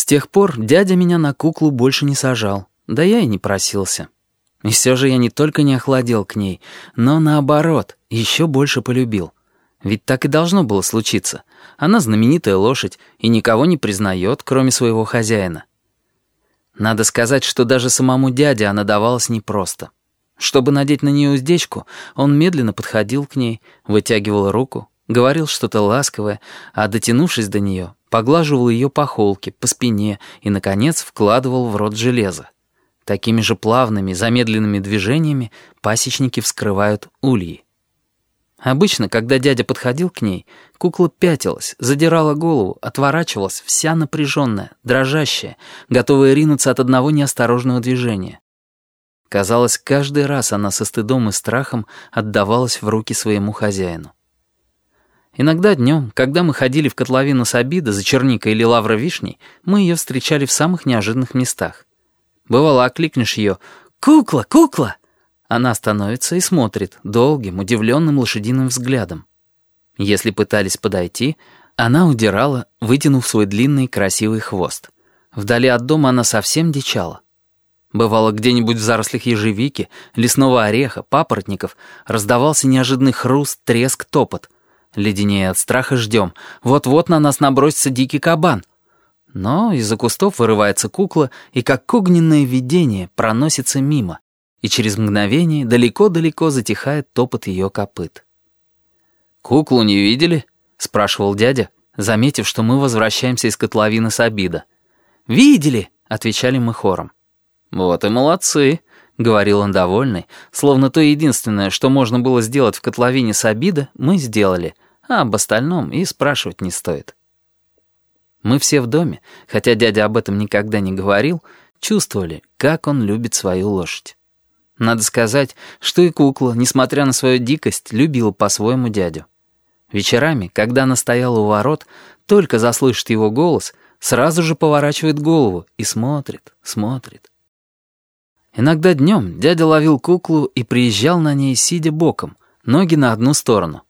С тех пор дядя меня на куклу больше не сажал, да я и не просился. И все же я не только не охладел к ней, но наоборот, еще больше полюбил. Ведь так и должно было случиться. Она знаменитая лошадь и никого не признает, кроме своего хозяина. Надо сказать, что даже самому дяде она давалась непросто. Чтобы надеть на нее уздечку, он медленно подходил к ней, вытягивал руку, говорил что-то ласковое, а, дотянувшись до нее, поглаживал ее по холке, по спине и, наконец, вкладывал в рот железо. Такими же плавными, замедленными движениями пасечники вскрывают ульи. Обычно, когда дядя подходил к ней, кукла пятилась, задирала голову, отворачивалась, вся напряженная, дрожащая, готовая ринуться от одного неосторожного движения. Казалось, каждый раз она со стыдом и страхом отдавалась в руки своему хозяину. Иногда днем, когда мы ходили в котловину с обида за черникой или лавровишней, мы ее встречали в самых неожиданных местах. Бывало, окликнешь ее «Кукла! Кукла!» Она становится и смотрит долгим, удивленным лошадиным взглядом. Если пытались подойти, она удирала, вытянув свой длинный красивый хвост. Вдали от дома она совсем дичала. Бывало, где-нибудь в зарослях ежевики, лесного ореха, папоротников раздавался неожиданный хруст, треск, топот — Леденее от страха ждем. Вот-вот на нас набросится дикий кабан. Но из-за кустов вырывается кукла и как огненное видение проносится мимо. И через мгновение далеко-далеко затихает топот ее копыт. «Куклу не видели?» — спрашивал дядя, заметив, что мы возвращаемся из котловины с обида. «Видели!» — отвечали мы хором. «Вот и молодцы!» — говорил он довольный, словно то единственное, что можно было сделать в котловине с обида, мы сделали, а об остальном и спрашивать не стоит. Мы все в доме, хотя дядя об этом никогда не говорил, чувствовали, как он любит свою лошадь. Надо сказать, что и кукла, несмотря на свою дикость, любила по-своему дядю. Вечерами, когда она стояла у ворот, только заслышит его голос, сразу же поворачивает голову и смотрит, смотрит. Иногда днем дядя ловил куклу и приезжал на ней, сидя боком, ноги на одну сторону.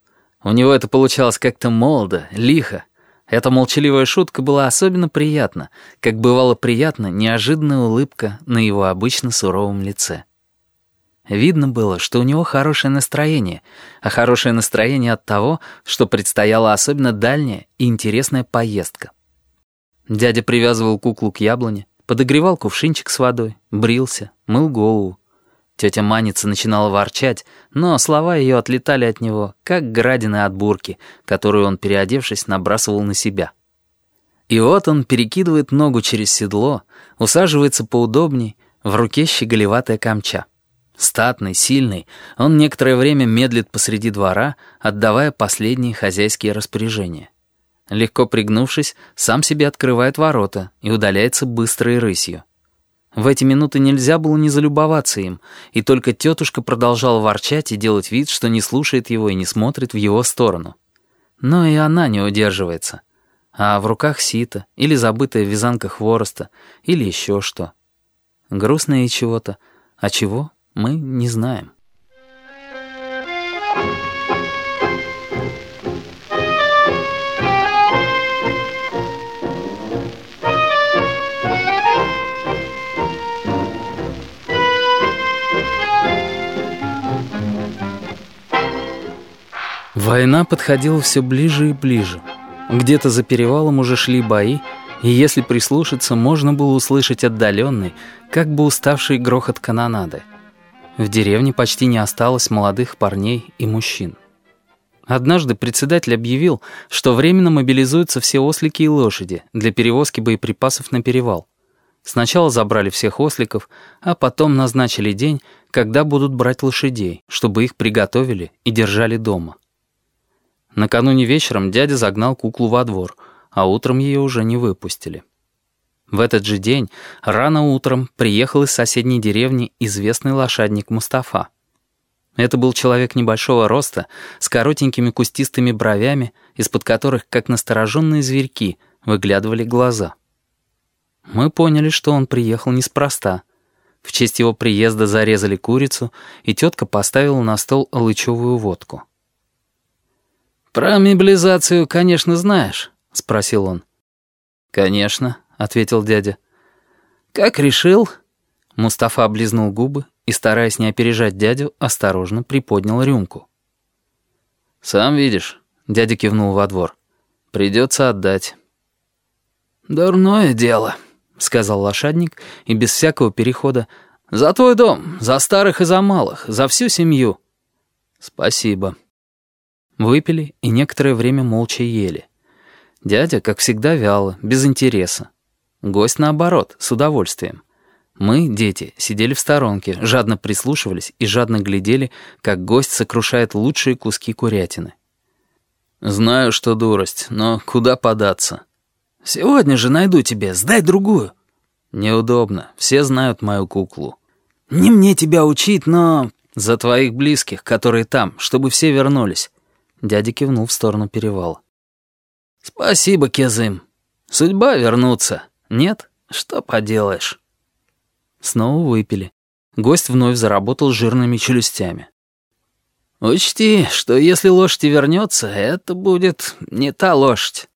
У него это получалось как-то молодо, лихо. Эта молчаливая шутка была особенно приятна, как бывало приятна неожиданная улыбка на его обычно суровом лице. Видно было, что у него хорошее настроение, а хорошее настроение от того, что предстояла особенно дальняя и интересная поездка. Дядя привязывал куклу к яблоне, подогревал кувшинчик с водой, брился, мыл голову. Тетя Маница начинала ворчать, но слова ее отлетали от него, как градины от бурки, которую он, переодевшись, набрасывал на себя. И вот он перекидывает ногу через седло, усаживается поудобней, в руке щеголеватая камча. Статный, сильный, он некоторое время медлит посреди двора, отдавая последние хозяйские распоряжения. Легко пригнувшись, сам себе открывает ворота и удаляется быстрой рысью. В эти минуты нельзя было не залюбоваться им, и только тетушка продолжала ворчать и делать вид, что не слушает его и не смотрит в его сторону. Но и она не удерживается. А в руках сито, или забытая вязанка хвороста, или еще что. Грустно и чего-то, а чего мы не знаем. Война подходила все ближе и ближе. Где-то за перевалом уже шли бои, и если прислушаться, можно было услышать отдаленный, как бы уставший грохот канонады. В деревне почти не осталось молодых парней и мужчин. Однажды председатель объявил, что временно мобилизуются все ослики и лошади для перевозки боеприпасов на перевал. Сначала забрали всех осликов, а потом назначили день, когда будут брать лошадей, чтобы их приготовили и держали дома. Накануне вечером дядя загнал куклу во двор, а утром ее уже не выпустили. В этот же день, рано утром, приехал из соседней деревни известный лошадник Мустафа. Это был человек небольшого роста, с коротенькими кустистыми бровями, из-под которых, как настороженные зверьки, выглядывали глаза. Мы поняли, что он приехал неспроста. В честь его приезда зарезали курицу, и тетка поставила на стол лычевую водку. «Про мебелизацию, конечно, знаешь», — спросил он. «Конечно», — ответил дядя. «Как решил?» Мустафа облизнул губы и, стараясь не опережать дядю, осторожно приподнял рюмку. «Сам видишь», — дядя кивнул во двор. «Придется отдать». «Дурное дело», — сказал лошадник, и без всякого перехода. «За твой дом, за старых и за малых, за всю семью». «Спасибо». Выпили и некоторое время молча ели. Дядя, как всегда, вяло, без интереса. Гость, наоборот, с удовольствием. Мы, дети, сидели в сторонке, жадно прислушивались и жадно глядели, как гость сокрушает лучшие куски курятины. «Знаю, что дурость, но куда податься?» «Сегодня же найду тебе, сдай другую». «Неудобно, все знают мою куклу». «Не мне тебя учить, но...» «За твоих близких, которые там, чтобы все вернулись». Дядя кивнул в сторону перевала. «Спасибо, Кезым. Судьба вернуться. Нет? Что поделаешь?» Снова выпили. Гость вновь заработал жирными челюстями. «Учти, что если лошадь вернется, это будет не та лошадь.